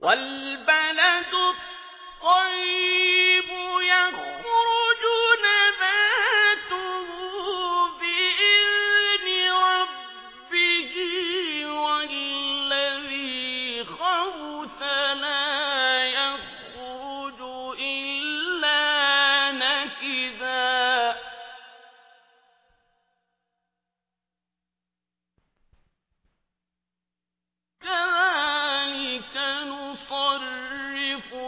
والبلد الطيب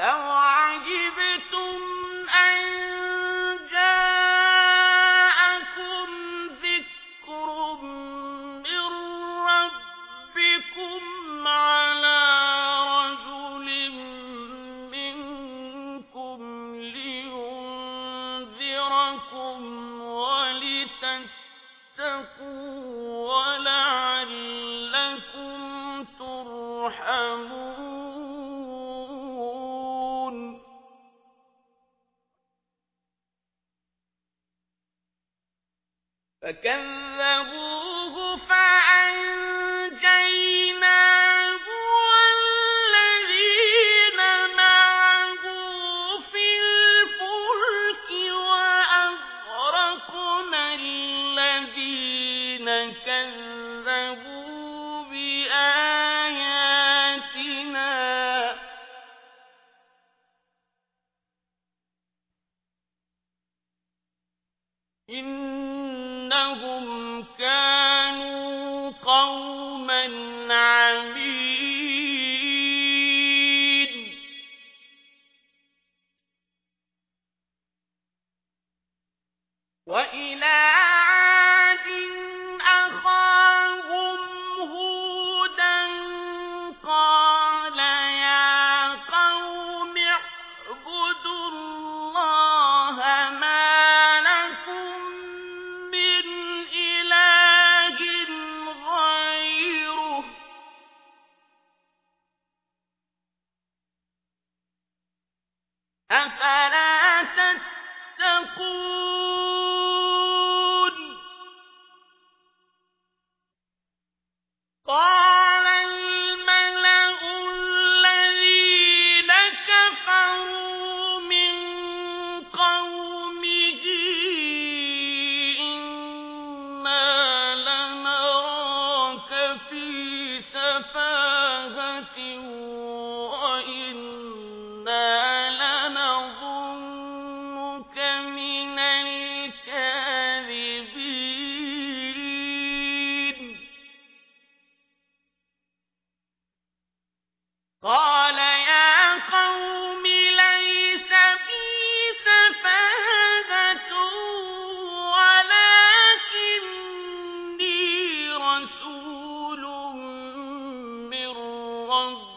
أَوَ فكذبوه فأنجيناه والذين معه في الفلك وأغرقنا الذين كذبوا بآياتنا. إن أنهم كانوا أفلا تتقون؟ رب